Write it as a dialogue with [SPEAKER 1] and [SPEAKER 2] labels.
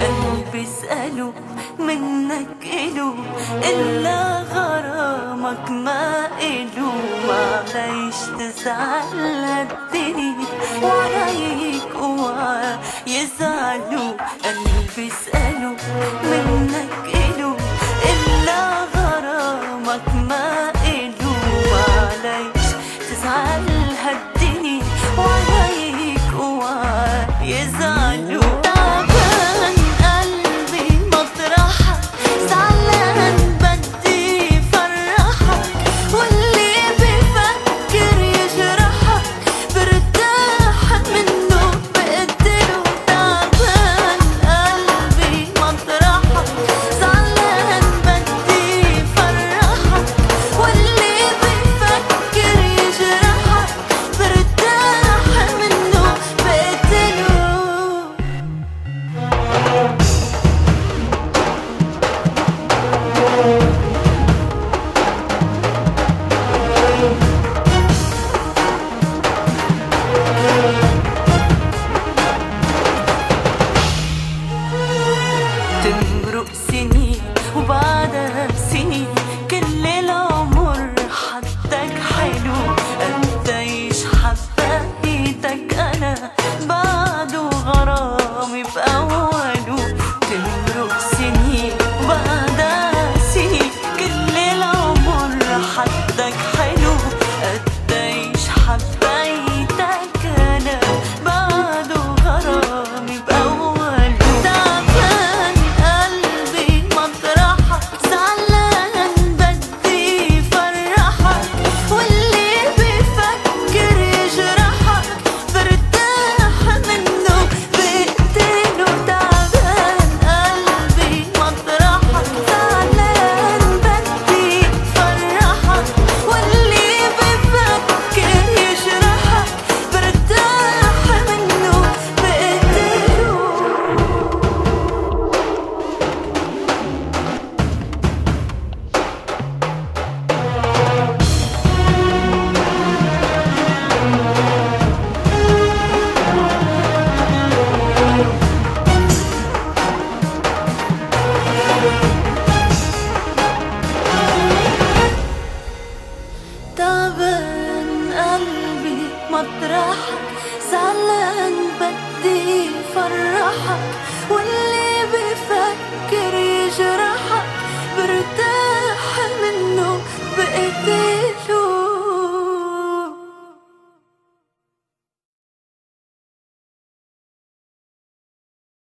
[SPEAKER 1] قلبي بيسألوا منك إلو إلا غرامك ما إلو معليش تزعل هالدنيا وعليك وعلى يزعلوا قلبي مطرحك زعلان